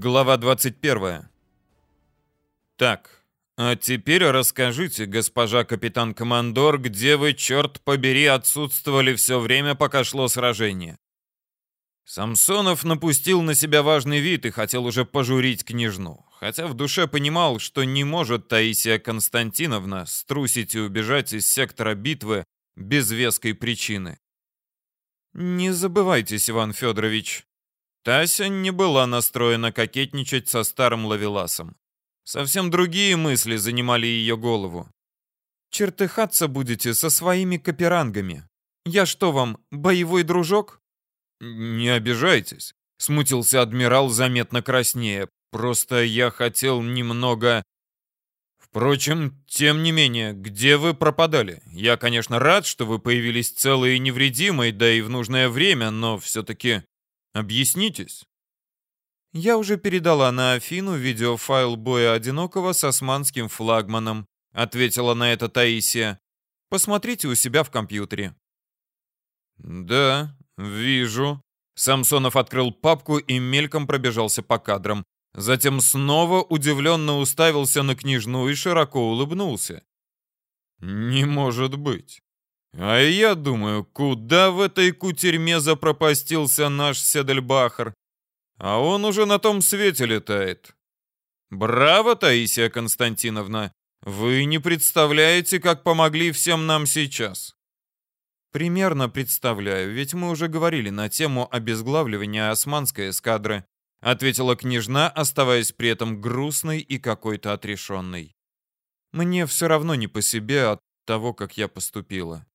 Глава 21. Так, а теперь расскажите, госпожа капитан-командор, где вы, черт побери, отсутствовали все время, пока шло сражение? Самсонов напустил на себя важный вид и хотел уже пожурить княжну, хотя в душе понимал, что не может Таисия Константиновна струсить и убежать из сектора битвы без веской причины. «Не забывайтесь, Иван Федорович», Тася не была настроена кокетничать со старым лавеласом. Совсем другие мысли занимали ее голову. «Чертыхаться будете со своими каперангами. Я что вам, боевой дружок?» «Не обижайтесь», — смутился адмирал заметно краснее. «Просто я хотел немного...» «Впрочем, тем не менее, где вы пропадали? Я, конечно, рад, что вы появились целые и невредимые, да и в нужное время, но все-таки Объяснитесь. Я уже передала на Афину видеофайл боя одинокого с османским флагманом, ответила на это Таисия. Посмотрите у себя в компьютере. Да, вижу. Самсонов открыл папку и мельком пробежался по кадрам. Затем снова удивленно уставился на княжну и широко улыбнулся. «Не может быть. А я думаю, куда в этой кутерьме запропастился наш Седельбахар? А он уже на том свете летает. Браво, Таисия Константиновна! Вы не представляете, как помогли всем нам сейчас. Примерно представляю, ведь мы уже говорили на тему обезглавливания османской эскадры, ответила княжна, оставаясь при этом грустной и какой-то отрешенной. Мне все равно не по себе от того, как я поступила.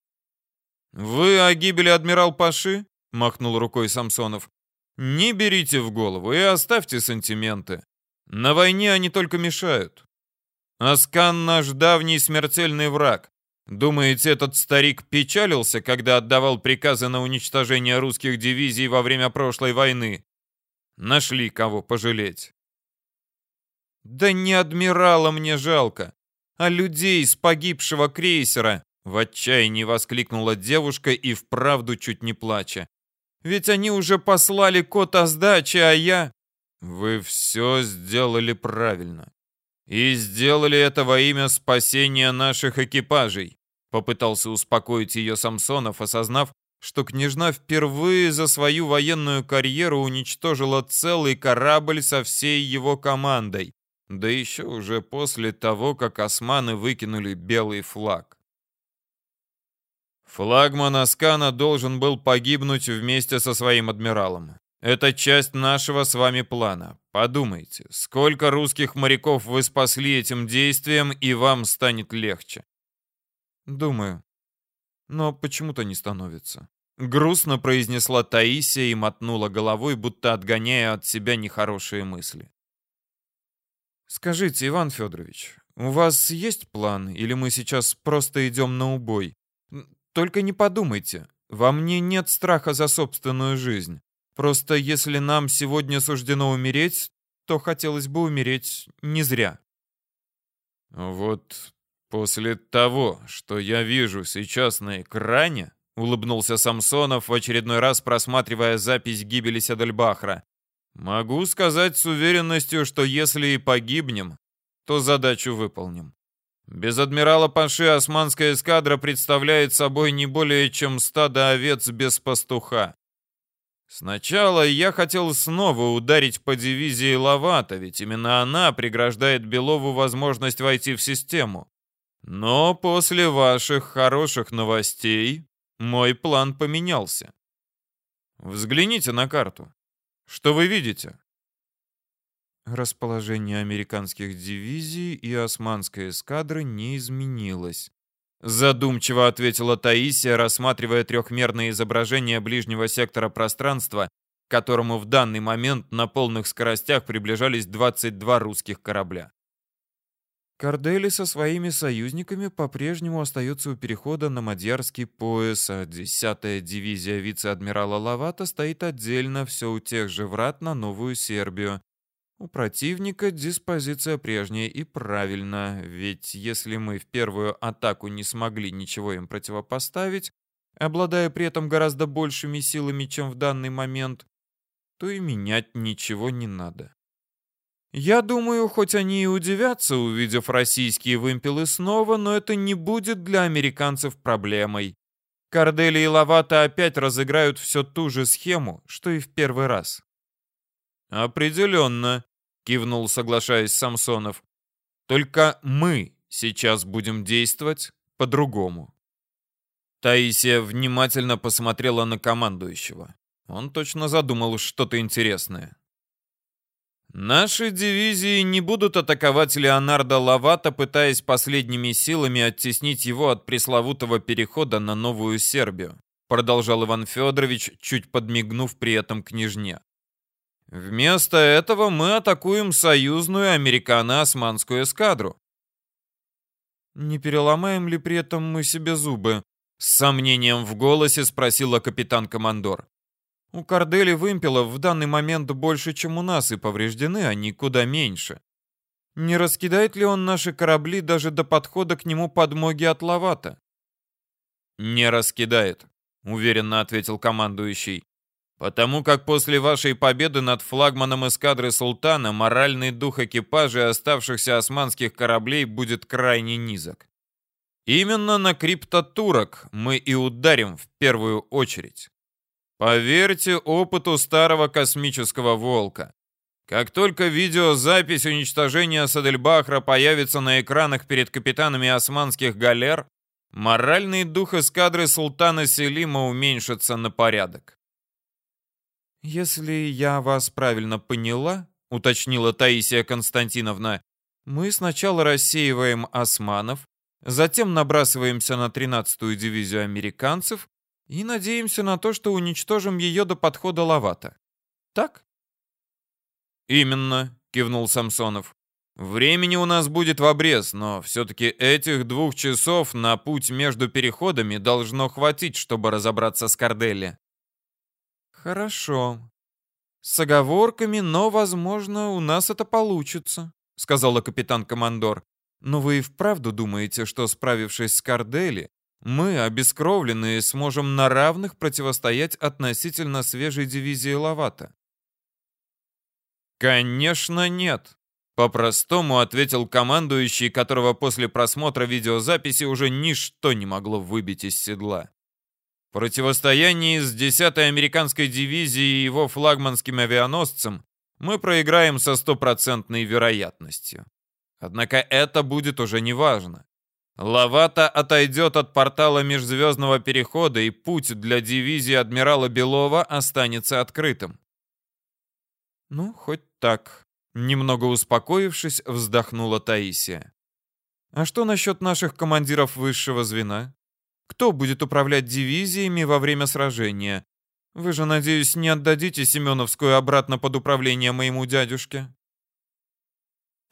«Вы о гибели адмирал Паши?» — махнул рукой Самсонов. «Не берите в голову и оставьте сантименты. На войне они только мешают. Аскан наш давний смертельный враг. Думаете, этот старик печалился, когда отдавал приказы на уничтожение русских дивизий во время прошлой войны? Нашли кого пожалеть. Да не адмирала мне жалко, а людей с погибшего крейсера, в отчаянии воскликнула девушка и вправду чуть не плача. «Ведь они уже послали код о сдаче, а я...» «Вы все сделали правильно. И сделали это во имя спасения наших экипажей», попытался успокоить ее Самсонов, осознав, что княжна впервые за свою военную карьеру уничтожила целый корабль со всей его командой, да еще уже после того, как османы выкинули белый флаг. Флагман Аскана должен был погибнуть вместе со своим адмиралом. Это часть нашего с вами плана. Подумайте, сколько русских моряков вы спасли этим действием, и вам станет легче. Думаю. Но почему-то не становится. Грустно произнесла Таисия и мотнула головой, будто отгоняя от себя нехорошие мысли. Скажите, Иван Федорович, у вас есть план, или мы сейчас просто идем на убой? Только не подумайте, во мне нет страха за собственную жизнь. Просто если нам сегодня суждено умереть, то хотелось бы умереть не зря. Вот после того, что я вижу сейчас на экране, улыбнулся Самсонов в очередной раз просматривая запись гибели Седельбахра. Могу сказать с уверенностью, что если и погибнем, то задачу выполним. Без адмирала Паши османская эскадра представляет собой не более чем стадо овец без пастуха. Сначала я хотел снова ударить по дивизии Лавата, ведь именно она преграждает Белову возможность войти в систему. Но после ваших хороших новостей мой план поменялся. Взгляните на карту. Что вы видите? Расположение американских дивизий и османской эскадры не изменилось. Задумчиво ответила Таисия, рассматривая трехмерное изображение ближнего сектора пространства, к которому в данный момент на полных скоростях приближались 22 русских корабля. Кардели со своими союзниками по-прежнему остаются у перехода на Мадьярский пояс, а 10-я дивизия вице-адмирала Лавата стоит отдельно все у тех же врат на Новую Сербию. У противника диспозиция прежняя и правильно, ведь если мы в первую атаку не смогли ничего им противопоставить, обладая при этом гораздо большими силами, чем в данный момент, то и менять ничего не надо. Я думаю, хоть они и удивятся, увидев российские вымпелы снова, но это не будет для американцев проблемой. Кардели и Лавата опять разыграют все ту же схему, что и в первый раз. «Определенно», — кивнул, соглашаясь Самсонов. «Только мы сейчас будем действовать по-другому». Таисия внимательно посмотрела на командующего. Он точно задумал что-то интересное. Наши дивизии не будут атаковать Леонардо Лавата, пытаясь последними силами оттеснить его от пресловутого перехода на Новую Сербию, продолжал Иван Федорович, чуть подмигнув при этом княжне. Вместо этого мы атакуем союзную американо-османскую эскадру. Не переломаем ли при этом мы себе зубы? С сомнением в голосе спросила капитан-командор. У Кардели вымпелов в данный момент больше, чем у нас, и повреждены они куда меньше. Не раскидает ли он наши корабли даже до подхода к нему подмоги от Лавата? Не раскидает, уверенно ответил командующий. Потому как после вашей победы над флагманом эскадры Султана моральный дух экипажа оставшихся османских кораблей будет крайне низок. Именно на криптотурок мы и ударим в первую очередь. Поверьте опыту старого космического волка. Как только видеозапись уничтожения Садельбахра появится на экранах перед капитанами османских галер, моральный дух эскадры султана Селима уменьшится на порядок. «Если я вас правильно поняла», — уточнила Таисия Константиновна, «мы сначала рассеиваем османов, затем набрасываемся на 13-ю дивизию американцев, и надеемся на то, что уничтожим ее до подхода Лавата. Так? Именно, кивнул Самсонов. Времени у нас будет в обрез, но все-таки этих двух часов на путь между переходами должно хватить, чтобы разобраться с Кордели. Хорошо. С оговорками, но, возможно, у нас это получится, сказала капитан-командор. Но вы и вправду думаете, что, справившись с Кардели, мы, обескровленные, сможем на равных противостоять относительно свежей дивизии Лавата? Конечно, нет. По-простому ответил командующий, которого после просмотра видеозаписи уже ничто не могло выбить из седла. Противостоянии с 10-й американской дивизией и его флагманским авианосцем мы проиграем со стопроцентной вероятностью. Однако это будет уже неважно. Лавата отойдет от портала межзвездного перехода, и путь для дивизии адмирала Белова останется открытым. Ну, хоть так. Немного успокоившись, вздохнула Таисия. А что насчет наших командиров высшего звена? Кто будет управлять дивизиями во время сражения? Вы же, надеюсь, не отдадите Семеновскую обратно под управление моему дядюшке?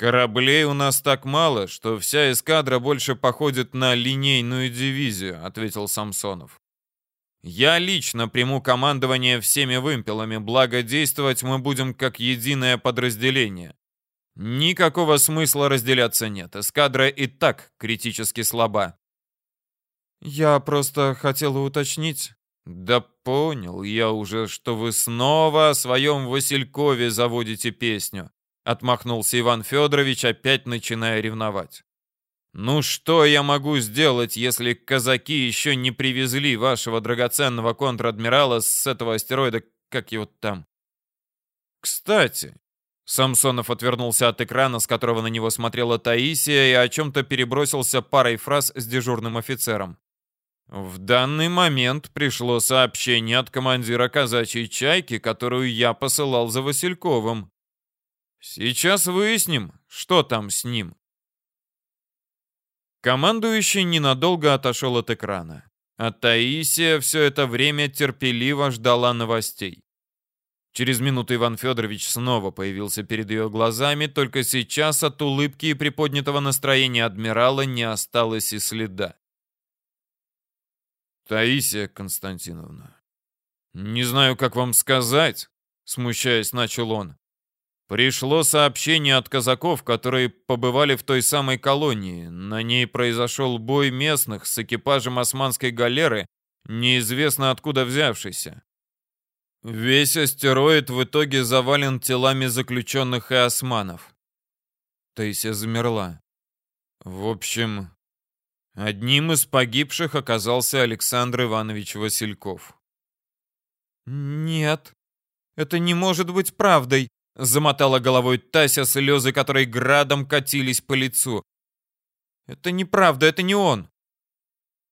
«Кораблей у нас так мало, что вся эскадра больше походит на линейную дивизию», — ответил Самсонов. «Я лично приму командование всеми вымпелами, благо действовать мы будем как единое подразделение. Никакого смысла разделяться нет, эскадра и так критически слаба». «Я просто хотела уточнить». «Да понял я уже, что вы снова о своем Василькове заводите песню. Отмахнулся Иван Федорович, опять начиная ревновать. «Ну что я могу сделать, если казаки еще не привезли вашего драгоценного контр-адмирала с этого астероида, как его там?» «Кстати...» Самсонов отвернулся от экрана, с которого на него смотрела Таисия, и о чем-то перебросился парой фраз с дежурным офицером. В данный момент пришло сообщение от командира казачьей чайки, которую я посылал за Васильковым. Сейчас выясним, что там с ним. Командующий ненадолго отошел от экрана, а Таисия все это время терпеливо ждала новостей. Через минуту Иван Федорович снова появился перед ее глазами, только сейчас от улыбки и приподнятого настроения адмирала не осталось и следа. «Таисия Константиновна, не знаю, как вам сказать», — смущаясь, начал он. Пришло сообщение от казаков, которые побывали в той самой колонии. На ней произошел бой местных с экипажем османской галеры, неизвестно откуда взявшийся. Весь астероид в итоге завален телами заключенных и османов. Таисия замерла. В общем, одним из погибших оказался Александр Иванович Васильков. «Нет, это не может быть правдой», — замотала головой Тася, слезы которой градом катились по лицу. «Это неправда, это не он».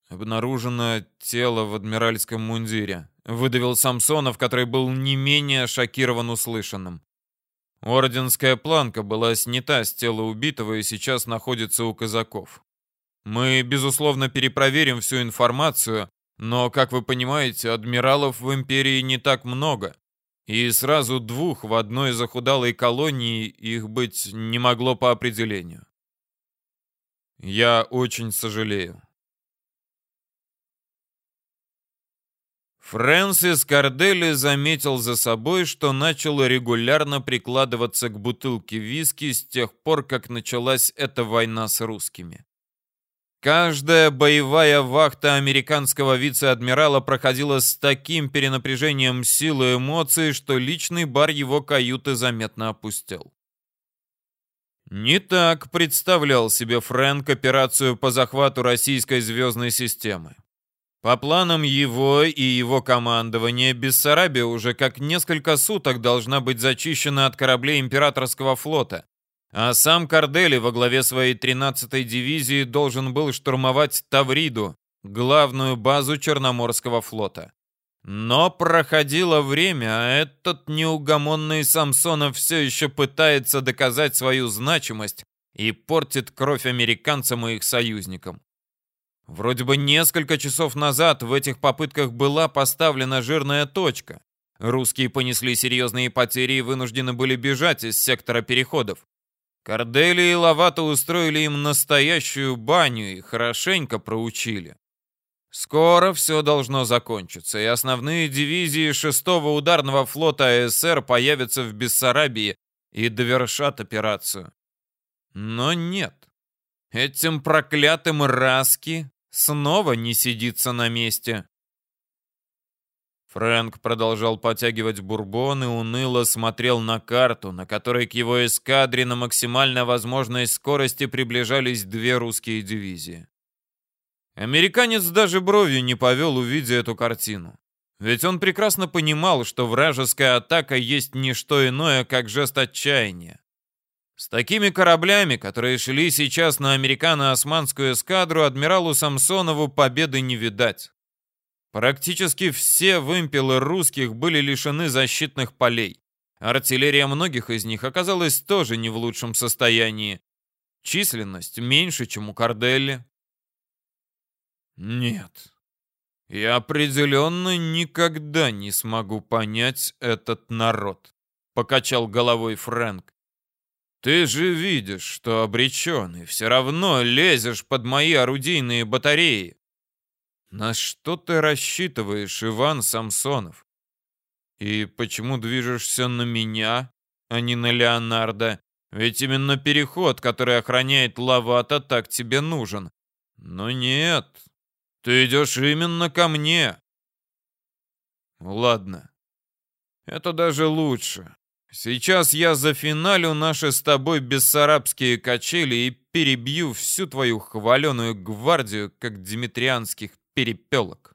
Обнаружено тело в адмиральском мундире. Выдавил Самсонов, который был не менее шокирован услышанным. Орденская планка была снята с тела убитого и сейчас находится у казаков. Мы, безусловно, перепроверим всю информацию, но, как вы понимаете, адмиралов в империи не так много. И сразу двух в одной захудалой колонии их быть не могло по определению. Я очень сожалею. Фрэнсис Кардели заметил за собой, что начал регулярно прикладываться к бутылке виски с тех пор, как началась эта война с русскими. Каждая боевая вахта американского вице-адмирала проходила с таким перенапряжением сил и эмоций, что личный бар его каюты заметно опустел. Не так представлял себе Фрэнк операцию по захвату российской звездной системы. По планам его и его командования, Бессарабия уже как несколько суток должна быть зачищена от кораблей императорского флота, а сам Кардели во главе своей 13-й дивизии должен был штурмовать Тавриду, главную базу Черноморского флота. Но проходило время, а этот неугомонный Самсонов все еще пытается доказать свою значимость и портит кровь американцам и их союзникам. Вроде бы несколько часов назад в этих попытках была поставлена жирная точка. Русские понесли серьезные потери и вынуждены были бежать из сектора переходов. Кардели и Лавата устроили им настоящую баню и хорошенько проучили. Скоро все должно закончиться, и основные дивизии 6-го ударного флота АСР появятся в Бессарабии и довершат операцию. Но нет. Этим проклятым Раски снова не сидится на месте. Фрэнк продолжал потягивать бурбон и уныло смотрел на карту, на которой к его эскадре на максимально возможной скорости приближались две русские дивизии. Американец даже бровью не повел, увидя эту картину. Ведь он прекрасно понимал, что вражеская атака есть не что иное, как жест отчаяния. С такими кораблями, которые шли сейчас на американо-османскую эскадру, адмиралу Самсонову победы не видать. Практически все вымпелы русских были лишены защитных полей. Артиллерия многих из них оказалась тоже не в лучшем состоянии. Численность меньше, чем у Карделли. Нет, я определенно никогда не смогу понять этот народ, покачал головой Фрэнк. Ты же видишь, что обречен, и все равно лезешь под мои орудийные батареи. На что ты рассчитываешь, Иван Самсонов? И почему движешься на меня, а не на Леонардо? Ведь именно переход, который охраняет Лавата, так тебе нужен. Но нет, ты идешь именно ко мне. Ладно, это даже лучше. Сейчас я зафиналю наши с тобой бессарабские качели и перебью всю твою хваленую гвардию, как димитрианских перепелок.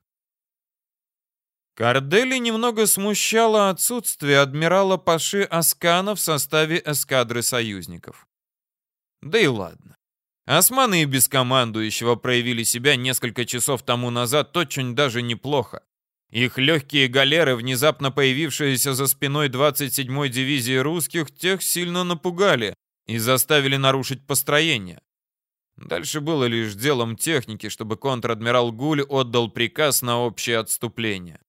Кардели немного смущало отсутствие адмирала Паши Аскана в составе эскадры союзников. Да и ладно. Османы и без командующего проявили себя несколько часов тому назад очень даже неплохо. Их легкие галеры, внезапно появившиеся за спиной 27-й дивизии русских, тех сильно напугали и заставили нарушить построение. Дальше было лишь делом техники, чтобы контр-адмирал Гуль отдал приказ на общее отступление.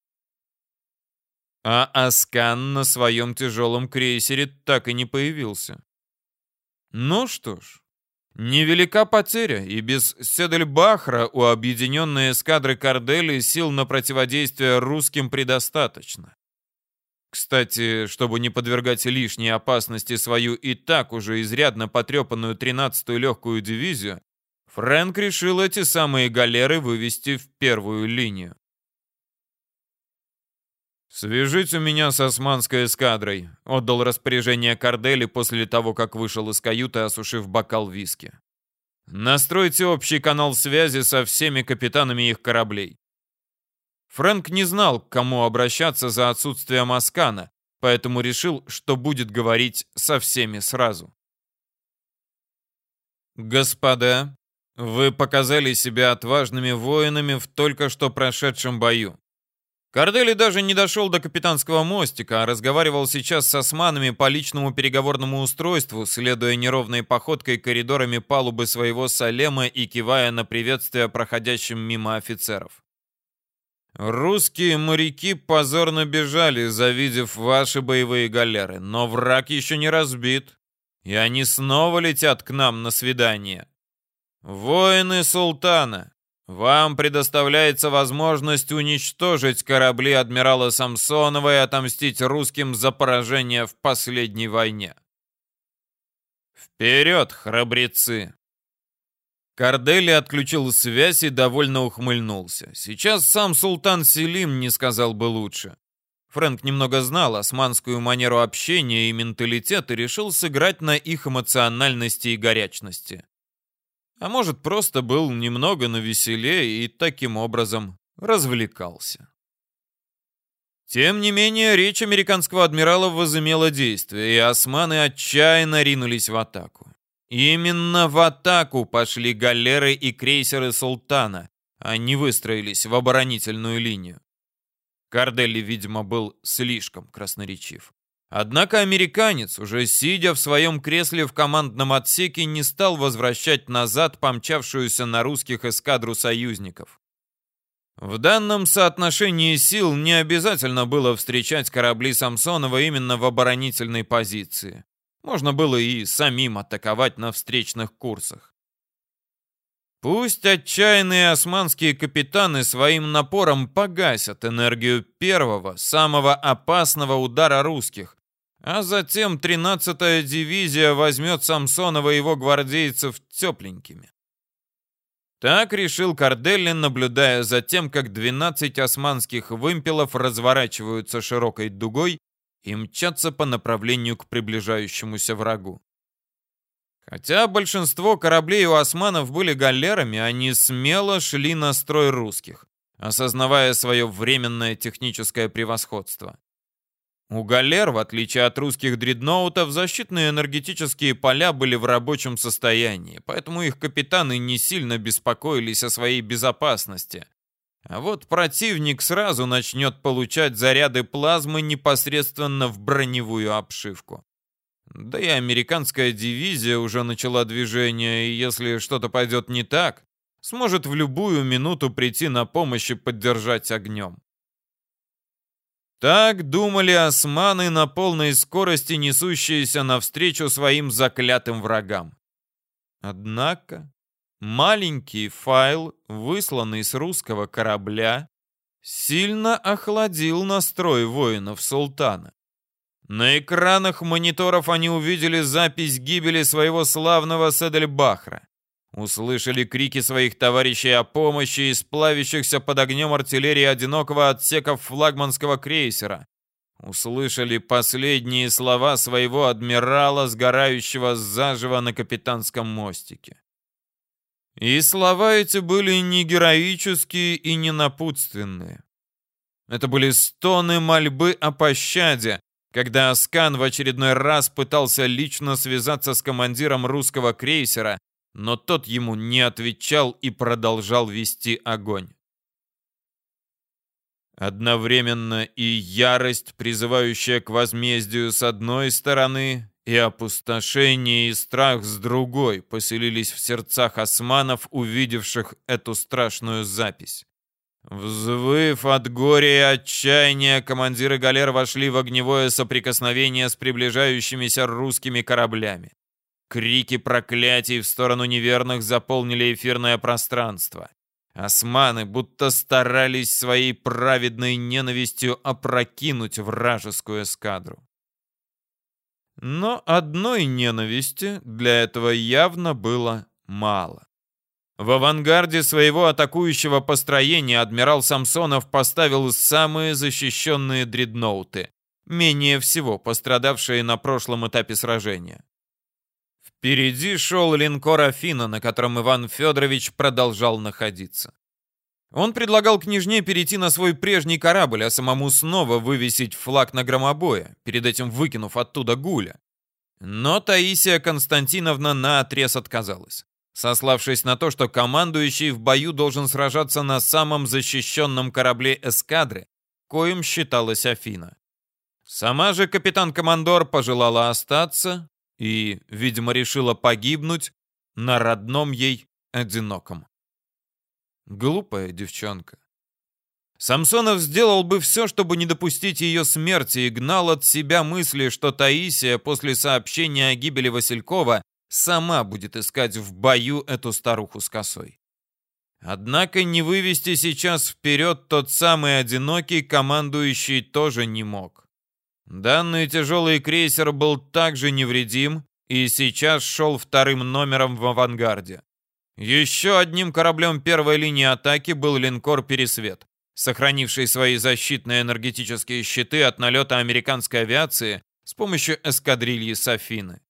А Аскан на своем тяжелом крейсере так и не появился. Ну что ж, Невелика потеря, и без Седельбахра у объединенной эскадры Кардели сил на противодействие русским предостаточно. Кстати, чтобы не подвергать лишней опасности свою и так уже изрядно потрепанную 13-ю легкую дивизию, Фрэнк решил эти самые галеры вывести в первую линию. «Свяжите меня с османской эскадрой», — отдал распоряжение Кардели после того, как вышел из каюты, осушив бокал виски. «Настройте общий канал связи со всеми капитанами их кораблей». Фрэнк не знал, к кому обращаться за отсутствием Аскана, поэтому решил, что будет говорить со всеми сразу. «Господа, вы показали себя отважными воинами в только что прошедшем бою. Кардели даже не дошел до капитанского мостика, а разговаривал сейчас с османами по личному переговорному устройству, следуя неровной походкой коридорами палубы своего Салема и кивая на приветствие проходящим мимо офицеров. Русские моряки позорно бежали, завидев ваши боевые галеры, но враг еще не разбит, и они снова летят к нам на свидание. Воины султана, вам предоставляется возможность уничтожить корабли адмирала Самсонова и отомстить русским за поражение в последней войне. Вперед, храбрецы! Кардели отключил связь и довольно ухмыльнулся. Сейчас сам султан Селим не сказал бы лучше. Фрэнк немного знал османскую манеру общения и менталитет и решил сыграть на их эмоциональности и горячности. А может, просто был немного навеселее и таким образом развлекался. Тем не менее, речь американского адмирала возымела действие, и османы отчаянно ринулись в атаку. Именно в атаку пошли галеры и крейсеры «Султана», они выстроились в оборонительную линию. Карделли, видимо, был слишком красноречив. Однако американец, уже сидя в своем кресле в командном отсеке, не стал возвращать назад помчавшуюся на русских эскадру союзников. В данном соотношении сил не обязательно было встречать корабли Самсонова именно в оборонительной позиции. Можно было и самим атаковать на встречных курсах. Пусть отчаянные османские капитаны своим напором погасят энергию первого, самого опасного удара русских, а затем 13-я дивизия возьмет Самсонова и его гвардейцев тепленькими. Так решил Карделлин, наблюдая за тем, как 12 османских вымпелов разворачиваются широкой дугой и мчатся по направлению к приближающемуся врагу. Хотя большинство кораблей у османов были галерами, они смело шли на строй русских, осознавая свое временное техническое превосходство. У галер, в отличие от русских дредноутов, защитные энергетические поля были в рабочем состоянии, поэтому их капитаны не сильно беспокоились о своей безопасности. А вот противник сразу начнет получать заряды плазмы непосредственно в броневую обшивку. Да и американская дивизия уже начала движение, и если что-то пойдет не так, сможет в любую минуту прийти на помощь и поддержать огнем. Так думали османы на полной скорости, несущиеся навстречу своим заклятым врагам. Однако маленький файл, высланный с русского корабля, сильно охладил настрой воинов султана. На экранах мониторов они увидели запись гибели своего славного Седельбахра. Услышали крики своих товарищей о помощи из плавящихся под огнем артиллерии одинокого отсека флагманского крейсера. Услышали последние слова своего адмирала, сгорающего заживо на капитанском мостике. И слова эти были не героические и не напутственные. Это были стоны мольбы о пощаде, когда Аскан в очередной раз пытался лично связаться с командиром русского крейсера, но тот ему не отвечал и продолжал вести огонь. Одновременно и ярость, призывающая к возмездию с одной стороны, и опустошение и страх с другой поселились в сердцах османов, увидевших эту страшную запись. Взвыв от горя и отчаяния, командиры галер вошли в огневое соприкосновение с приближающимися русскими кораблями. Крики проклятий в сторону неверных заполнили эфирное пространство. Османы будто старались своей праведной ненавистью опрокинуть вражескую эскадру. Но одной ненависти для этого явно было мало. В авангарде своего атакующего построения адмирал Самсонов поставил самые защищенные дредноуты, менее всего пострадавшие на прошлом этапе сражения. Впереди шел линкор «Афина», на котором Иван Федорович продолжал находиться. Он предлагал княжне перейти на свой прежний корабль, а самому снова вывесить флаг на громобое, перед этим выкинув оттуда гуля. Но Таисия Константиновна наотрез отказалась сославшись на то, что командующий в бою должен сражаться на самом защищенном корабле эскадры, коим считалась Афина. Сама же капитан-командор пожелала остаться и, видимо, решила погибнуть на родном ей одиноком. Глупая девчонка. Самсонов сделал бы все, чтобы не допустить ее смерти и гнал от себя мысли, что Таисия после сообщения о гибели Василькова сама будет искать в бою эту старуху с косой. Однако не вывести сейчас вперед тот самый одинокий командующий тоже не мог. Данный тяжелый крейсер был также невредим и сейчас шел вторым номером в авангарде. Еще одним кораблем первой линии атаки был линкор «Пересвет», сохранивший свои защитные энергетические щиты от налета американской авиации с помощью эскадрильи «Софины».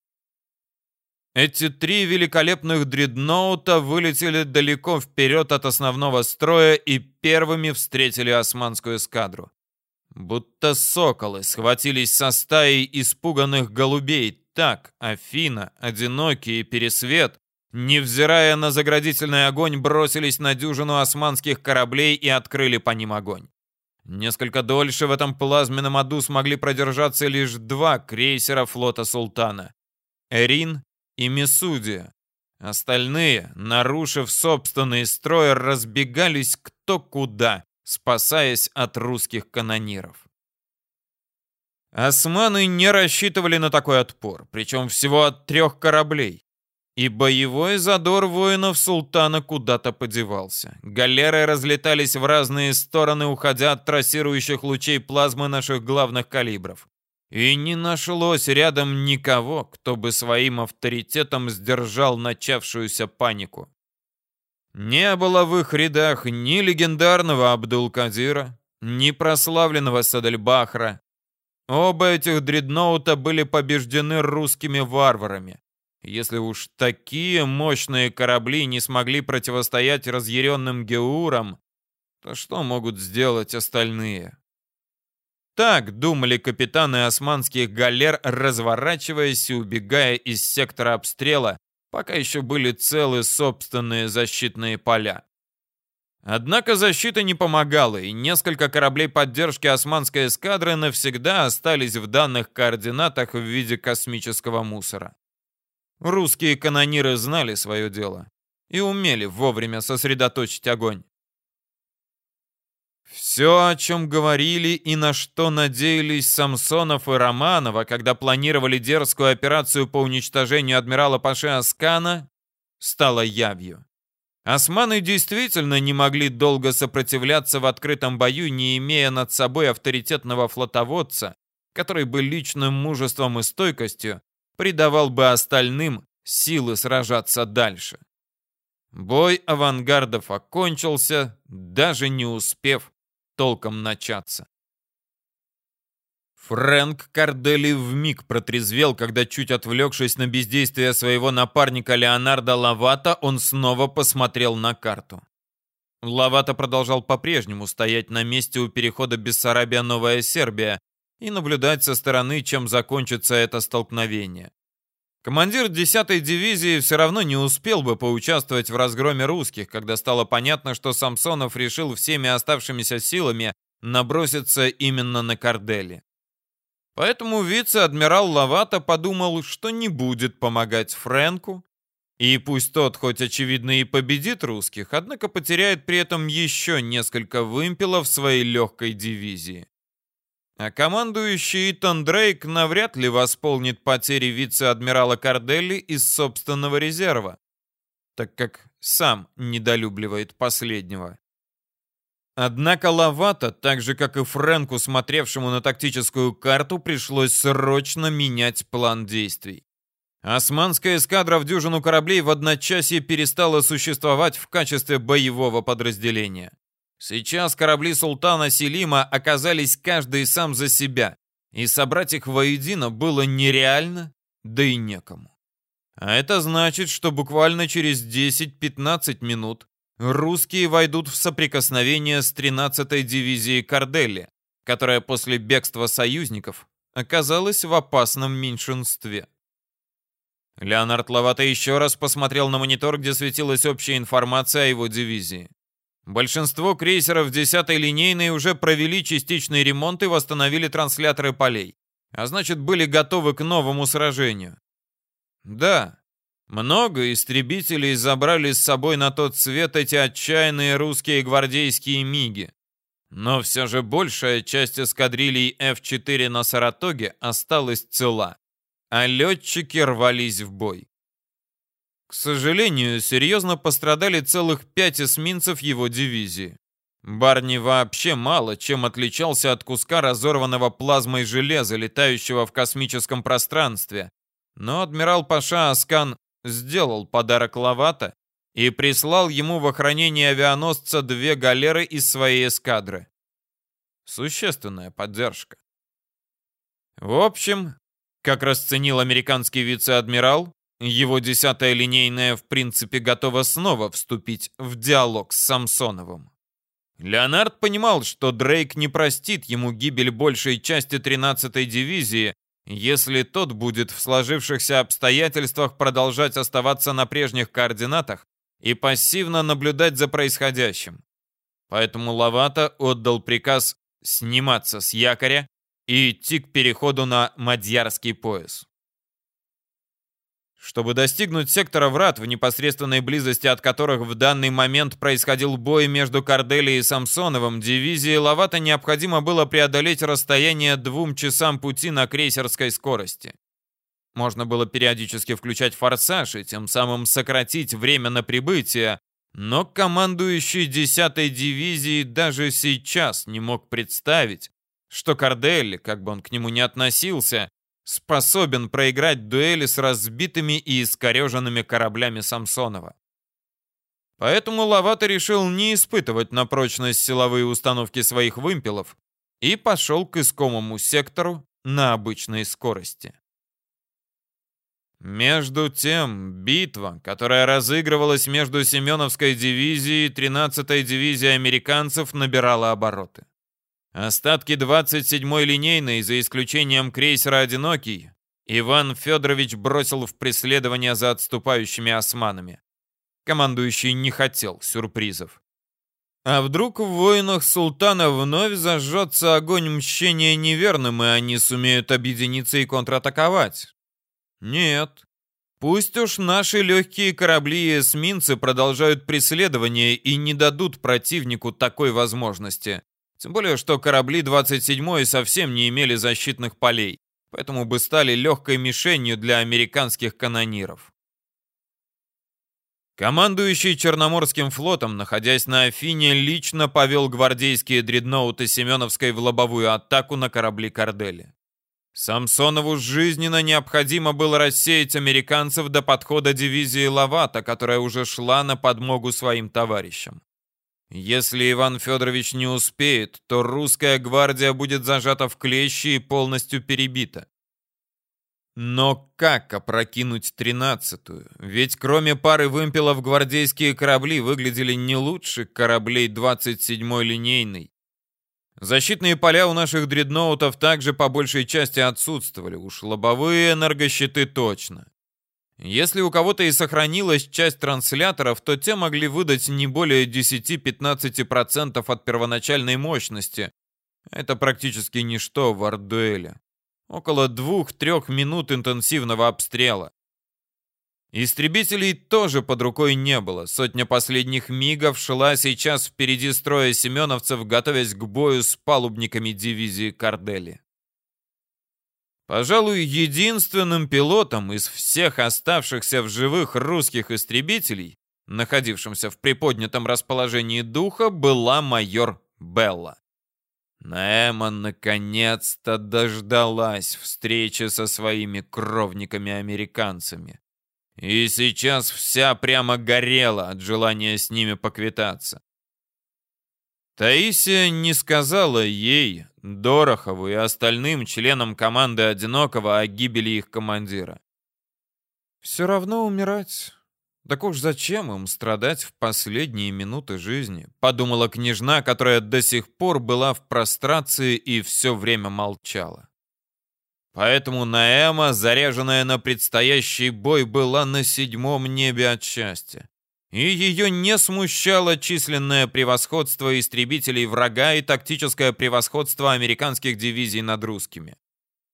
Эти три великолепных дредноута вылетели далеко вперед от основного строя и первыми встретили османскую эскадру. Будто соколы схватились со стаей испуганных голубей. Так Афина, Одинокий и Пересвет, невзирая на заградительный огонь, бросились на дюжину османских кораблей и открыли по ним огонь. Несколько дольше в этом плазменном аду смогли продержаться лишь два крейсера флота Султана. Эрин и Месудия. Остальные, нарушив собственный строй, разбегались кто куда, спасаясь от русских канониров. Османы не рассчитывали на такой отпор, причем всего от трех кораблей. И боевой задор воинов султана куда-то подевался. Галеры разлетались в разные стороны, уходя от трассирующих лучей плазмы наших главных калибров. И не нашлось рядом никого, кто бы своим авторитетом сдержал начавшуюся панику. Не было в их рядах ни легендарного Абдул-Кадира, ни прославленного Садельбахра. Оба этих дредноута были побеждены русскими варварами. Если уж такие мощные корабли не смогли противостоять разъяренным геурам, то что могут сделать остальные? Так думали капитаны османских галер, разворачиваясь и убегая из сектора обстрела, пока еще были целы собственные защитные поля. Однако защита не помогала, и несколько кораблей поддержки османской эскадры навсегда остались в данных координатах в виде космического мусора. Русские канониры знали свое дело и умели вовремя сосредоточить огонь. Все, о чем говорили и на что надеялись Самсонов и Романова, когда планировали дерзкую операцию по уничтожению адмирала Паши Аскана, стало явью. Османы действительно не могли долго сопротивляться в открытом бою, не имея над собой авторитетного флотоводца, который бы личным мужеством и стойкостью придавал бы остальным силы сражаться дальше. Бой авангардов окончился, даже не успев толком начаться. Фрэнк Кардели вмиг протрезвел, когда, чуть отвлекшись на бездействие своего напарника Леонардо Лавата, он снова посмотрел на карту. Лавата продолжал по-прежнему стоять на месте у перехода Бессарабия-Новая Сербия и наблюдать со стороны, чем закончится это столкновение. Командир 10-й дивизии все равно не успел бы поучаствовать в разгроме русских, когда стало понятно, что Самсонов решил всеми оставшимися силами наброситься именно на Кардели. Поэтому вице-адмирал Лавата подумал, что не будет помогать Фрэнку, и пусть тот хоть очевидно и победит русских, однако потеряет при этом еще несколько вымпелов своей легкой дивизии. А командующий Итан Дрейк навряд ли восполнит потери вице-адмирала Карделли из собственного резерва, так как сам недолюбливает последнего. Однако Лавата, так же как и Фрэнку, смотревшему на тактическую карту, пришлось срочно менять план действий. Османская эскадра в дюжину кораблей в одночасье перестала существовать в качестве боевого подразделения. Сейчас корабли султана Селима оказались каждый сам за себя, и собрать их воедино было нереально, да и некому. А это значит, что буквально через 10-15 минут русские войдут в соприкосновение с 13-й дивизией Кордели, которая после бегства союзников оказалась в опасном меньшинстве. Леонард Лавата еще раз посмотрел на монитор, где светилась общая информация о его дивизии. Большинство крейсеров 10-й линейной уже провели частичный ремонт и восстановили трансляторы полей, а значит были готовы к новому сражению. Да, много истребителей забрали с собой на тот свет эти отчаянные русские гвардейские миги. Но все же большая часть эскадрилий F-4 на Саратоге осталась цела а летчики рвались в бой. К сожалению, серьезно пострадали целых пять эсминцев его дивизии. Барни вообще мало чем отличался от куска разорванного плазмой железа, летающего в космическом пространстве. Но адмирал Паша Аскан сделал подарок Лавата и прислал ему в охранение авианосца две галеры из своей эскадры. Существенная поддержка. В общем, как расценил американский вице-адмирал, его десятая линейная в принципе готова снова вступить в диалог с Самсоновым. Леонард понимал, что Дрейк не простит ему гибель большей части 13-й дивизии, если тот будет в сложившихся обстоятельствах продолжать оставаться на прежних координатах и пассивно наблюдать за происходящим. Поэтому Лавата отдал приказ сниматься с якоря и идти к переходу на Мадьярский пояс. Чтобы достигнуть сектора врат, в непосредственной близости от которых в данный момент происходил бой между Кордели и Самсоновым, дивизии Лавата необходимо было преодолеть расстояние двум часам пути на крейсерской скорости. Можно было периодически включать форсаж и тем самым сократить время на прибытие, но командующий 10-й дивизией даже сейчас не мог представить, что Кардель, как бы он к нему ни относился, способен проиграть дуэли с разбитыми и искореженными кораблями Самсонова. Поэтому Лавата решил не испытывать на прочность силовые установки своих вымпелов и пошел к искомому сектору на обычной скорости. Между тем, битва, которая разыгрывалась между Семеновской дивизией и 13-й дивизией американцев, набирала обороты. Остатки 27-й линейной, за исключением крейсера «Одинокий», Иван Федорович бросил в преследование за отступающими османами. Командующий не хотел сюрпризов. А вдруг в воинах султана вновь зажжется огонь мщения неверным, и они сумеют объединиться и контратаковать? Нет. Пусть уж наши легкие корабли и эсминцы продолжают преследование и не дадут противнику такой возможности. Тем более, что корабли 27-й совсем не имели защитных полей, поэтому бы стали легкой мишенью для американских канониров. Командующий Черноморским флотом, находясь на Афине, лично повел гвардейские дредноуты Семеновской в лобовую атаку на корабли Кордели. Самсонову жизненно необходимо было рассеять американцев до подхода дивизии Лавата, которая уже шла на подмогу своим товарищам. Если Иван Федорович не успеет, то русская гвардия будет зажата в клещи и полностью перебита. Но как опрокинуть тринадцатую? Ведь кроме пары вымпелов гвардейские корабли выглядели не лучше кораблей 27-й линейной. Защитные поля у наших дредноутов также по большей части отсутствовали, уж лобовые энергощиты точно. Если у кого-то и сохранилась часть трансляторов, то те могли выдать не более 10-15% от первоначальной мощности. Это практически ничто в арт-дуэле. Около 2-3 минут интенсивного обстрела. Истребителей тоже под рукой не было. Сотня последних мигов шла сейчас впереди строя семеновцев, готовясь к бою с палубниками дивизии Кардели. Пожалуй, единственным пилотом из всех оставшихся в живых русских истребителей, находившимся в приподнятом расположении духа, была майор Белла. Наэма наконец-то дождалась встречи со своими кровниками-американцами. И сейчас вся прямо горела от желания с ними поквитаться. Таисия не сказала ей, Дорохову и остальным членам команды Одинокого о гибели их командира. Все равно умирать. Так уж зачем им страдать в последние минуты жизни? Подумала княжна, которая до сих пор была в прострации и все время молчала. Поэтому Наэма, заряженная на предстоящий бой, была на седьмом небе от счастья. И ее не смущало численное превосходство истребителей врага и тактическое превосходство американских дивизий над русскими.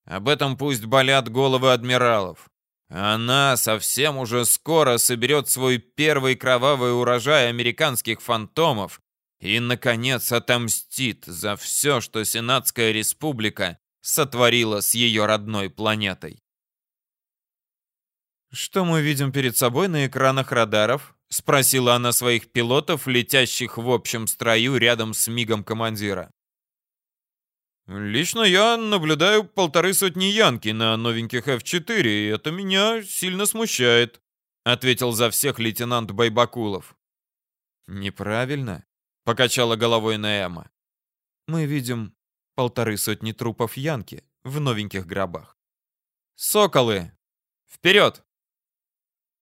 Об этом пусть болят головы адмиралов. Она совсем уже скоро соберет свой первый кровавый урожай американских фантомов и, наконец, отомстит за все, что Сенатская республика сотворила с ее родной планетой. «Что мы видим перед собой на экранах радаров?» — спросила она своих пилотов, летящих в общем строю рядом с мигом командира. Лично я наблюдаю полторы сотни янки на новеньких F4, и это меня сильно смущает, ответил за всех лейтенант Байбакулов. Неправильно, покачала головой Наэма. Мы видим полторы сотни трупов янки в новеньких гробах. Соколы, вперед!